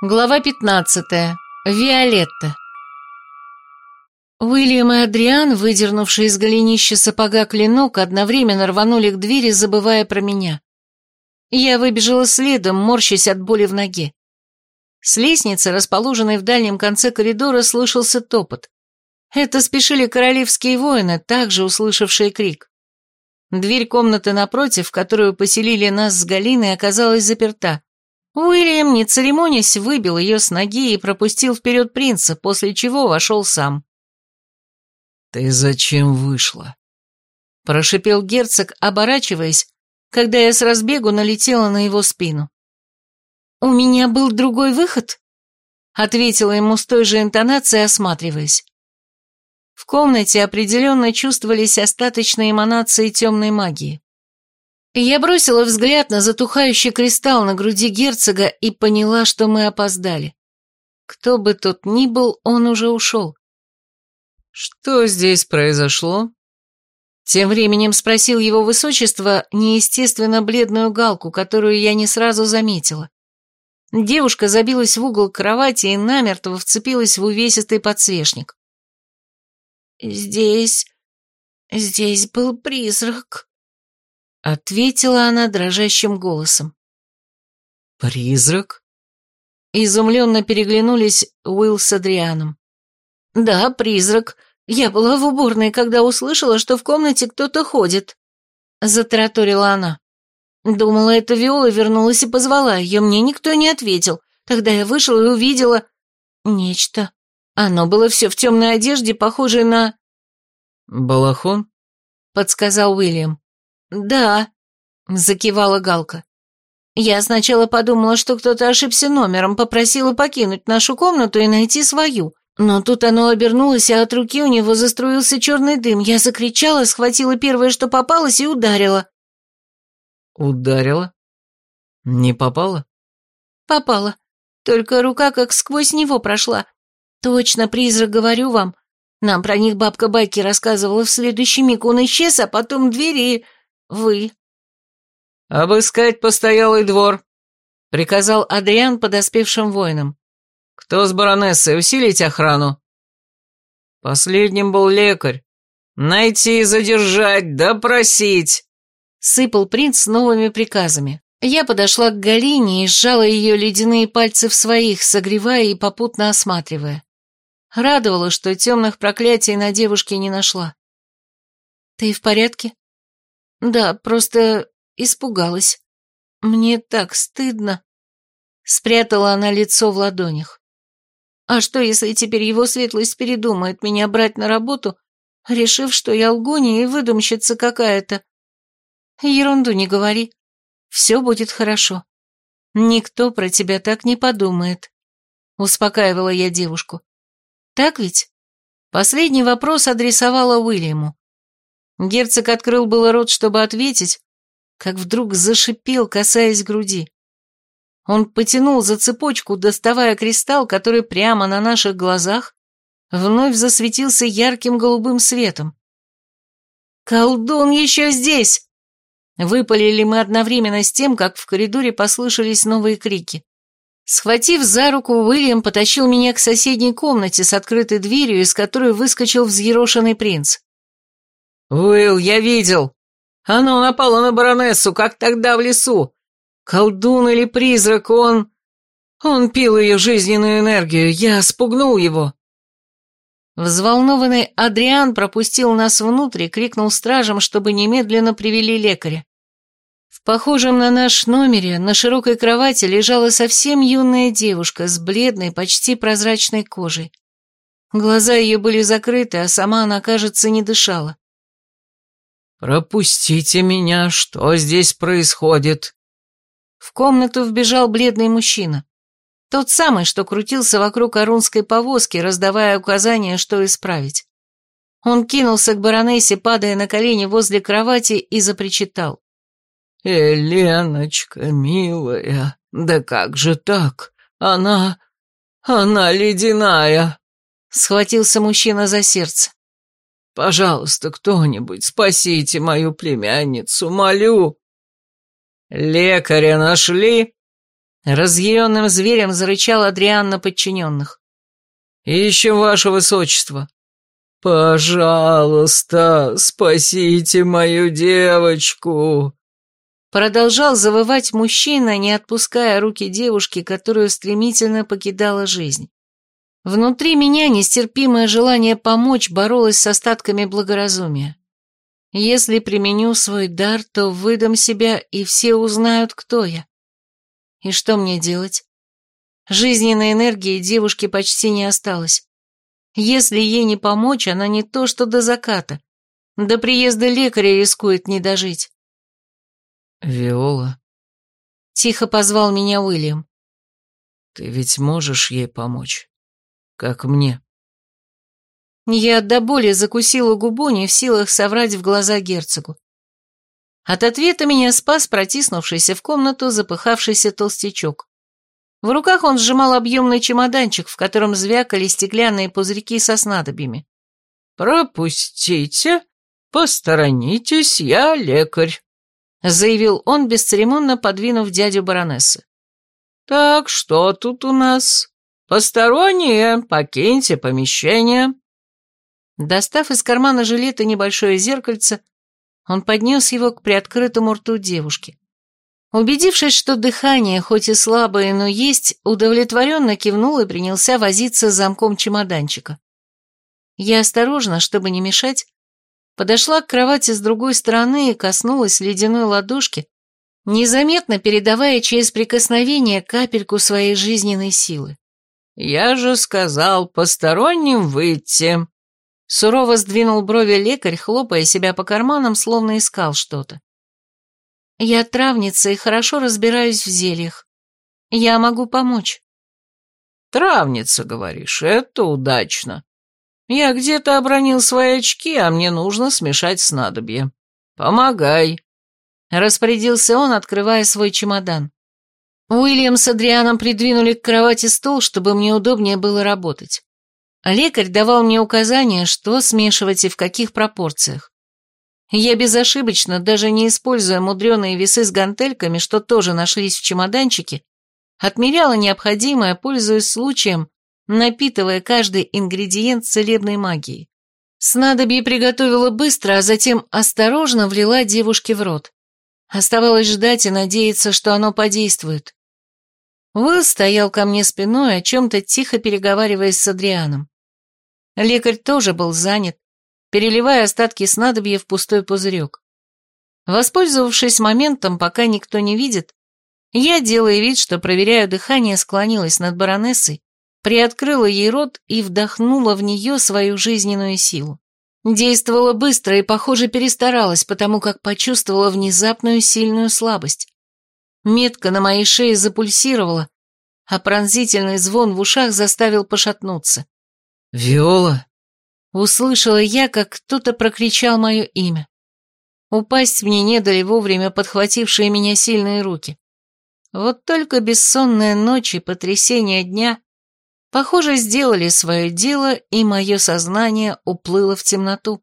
Глава 15. Виолетта. Уильям и Адриан, выдернувшие из голенища сапога клинок, одновременно рванули к двери, забывая про меня. Я выбежала следом, морщась от боли в ноге. С лестницы, расположенной в дальнем конце коридора, слышался топот. Это спешили королевские воины, также услышавшие крик. Дверь комнаты напротив, в которую поселили нас с Галиной, оказалась заперта. Уильям, не церемонясь, выбил ее с ноги и пропустил вперед принца, после чего вошел сам. «Ты зачем вышла?» Прошипел герцог, оборачиваясь, когда я с разбегу налетела на его спину. «У меня был другой выход?» Ответила ему с той же интонацией, осматриваясь. В комнате определенно чувствовались остаточные эманации темной магии. Я бросила взгляд на затухающий кристалл на груди герцога и поняла, что мы опоздали. Кто бы тот ни был, он уже ушел. «Что здесь произошло?» Тем временем спросил его высочество неестественно бледную галку, которую я не сразу заметила. Девушка забилась в угол кровати и намертво вцепилась в увесистый подсвечник. «Здесь... здесь был призрак», Ответила она дрожащим голосом. «Призрак?» Изумленно переглянулись Уилл с Адрианом. «Да, призрак. Я была в уборной, когда услышала, что в комнате кто-то ходит», — затараторила она. Думала, это Виола вернулась и позвала ее, мне никто не ответил. Тогда я вышла и увидела... нечто. Оно было все в темной одежде, похожей на... «Балахон?» — подсказал Уильям. «Да», — закивала Галка. «Я сначала подумала, что кто-то ошибся номером, попросила покинуть нашу комнату и найти свою. Но тут оно обернулось, а от руки у него заструился черный дым. Я закричала, схватила первое, что попалось, и ударила». «Ударила? Не попала?» «Попала. Только рука как сквозь него прошла. Точно, призрак, говорю вам. Нам про них бабка Байки рассказывала. В следующий миг он исчез, а потом двери «Вы». «Обыскать постоялый двор», — приказал Адриан подоспевшим воинам. «Кто с баронессой? Усилить охрану?» «Последним был лекарь. Найти, задержать, допросить», — сыпал принц новыми приказами. Я подошла к Галине и сжала ее ледяные пальцы в своих, согревая и попутно осматривая. Радовало, что темных проклятий на девушке не нашла. «Ты в порядке?» Да, просто испугалась. Мне так стыдно. Спрятала она лицо в ладонях. А что, если теперь его светлость передумает меня брать на работу, решив, что я лгония и выдумщица какая-то? Ерунду не говори. Все будет хорошо. Никто про тебя так не подумает. Успокаивала я девушку. Так ведь? Последний вопрос адресовала Уильяму. Герцог открыл было рот, чтобы ответить, как вдруг зашипел, касаясь груди. Он потянул за цепочку, доставая кристалл, который прямо на наших глазах вновь засветился ярким голубым светом. «Колдун еще здесь!» Выпалили мы одновременно с тем, как в коридоре послышались новые крики. Схватив за руку, Уильям потащил меня к соседней комнате с открытой дверью, из которой выскочил взъерошенный принц. «Уилл, я видел! Оно напало на баронессу, как тогда в лесу! Колдун или призрак, он... Он пил ее жизненную энергию, я спугнул его!» Взволнованный Адриан пропустил нас внутрь и крикнул стражам, чтобы немедленно привели лекаря. В похожем на наш номере на широкой кровати лежала совсем юная девушка с бледной, почти прозрачной кожей. Глаза ее были закрыты, а сама она, кажется, не дышала. «Пропустите меня, что здесь происходит?» В комнату вбежал бледный мужчина. Тот самый, что крутился вокруг арунской повозки, раздавая указания, что исправить. Он кинулся к баронессе, падая на колени возле кровати, и запричитал. «Еленочка, милая, да как же так? Она... она ледяная!» Схватился мужчина за сердце. Пожалуйста, кто-нибудь, спасите мою племянницу, молю!» «Лекаря нашли?» Разъяренным зверем зарычал Адриан на подчиненных. «Ищем ваше высочество». «Пожалуйста, спасите мою девочку!» Продолжал завывать мужчина, не отпуская руки девушки, которую стремительно покидала жизнь. Внутри меня нестерпимое желание помочь боролось с остатками благоразумия. Если применю свой дар, то выдам себя, и все узнают, кто я. И что мне делать? Жизненной энергии девушки почти не осталось. Если ей не помочь, она не то что до заката. До приезда лекаря рискует не дожить. «Виола», — тихо позвал меня Уильям. «Ты ведь можешь ей помочь, как мне». Я до боли закусила губу, не в силах соврать в глаза герцогу. От ответа меня спас протиснувшийся в комнату запыхавшийся толстячок. В руках он сжимал объемный чемоданчик, в котором звякали стеклянные пузырьки со снадобьями. «Пропустите, посторонитесь, я лекарь», — заявил он, бесцеремонно подвинув дядю баронессы. «Так, что тут у нас? Посторонние, покиньте помещение». Достав из кармана жилета небольшое зеркальце, он поднес его к приоткрытому рту девушки. Убедившись, что дыхание, хоть и слабое, но есть, удовлетворенно кивнул и принялся возиться с замком чемоданчика. Я осторожно, чтобы не мешать, подошла к кровати с другой стороны и коснулась ледяной ладошки, незаметно передавая через прикосновение капельку своей жизненной силы. «Я же сказал посторонним выйти», — сурово сдвинул брови лекарь, хлопая себя по карманам, словно искал что-то. «Я травница и хорошо разбираюсь в зельях. Я могу помочь». «Травница, говоришь, это удачно. Я где-то обронил свои очки, а мне нужно смешать снадобье. Помогай. Распорядился он, открывая свой чемодан. Уильям с Адрианом придвинули к кровати стол, чтобы мне удобнее было работать. Лекарь давал мне указания, что смешивать и в каких пропорциях. Я безошибочно, даже не используя мудреные весы с гантельками, что тоже нашлись в чемоданчике, отмеряла необходимое, пользуясь случаем, напитывая каждый ингредиент целебной магией. Снадобье приготовила быстро, а затем осторожно влила девушке в рот. Оставалось ждать и надеяться, что оно подействует. Уилл стоял ко мне спиной, о чем-то тихо переговариваясь с Адрианом. Лекарь тоже был занят, переливая остатки снадобья в пустой пузырек. Воспользовавшись моментом, пока никто не видит, я, делая вид, что проверяю дыхание, склонилась над баронессой приоткрыла ей рот и вдохнула в нее свою жизненную силу. Действовала быстро и, похоже, перестаралась, потому как почувствовала внезапную сильную слабость. Метка на моей шее запульсировала, а пронзительный звон в ушах заставил пошатнуться. «Виола!» Услышала я, как кто-то прокричал мое имя. Упасть мне не дали вовремя подхватившие меня сильные руки. Вот только бессонная ночь и потрясение дня Похоже, сделали свое дело, и мое сознание уплыло в темноту.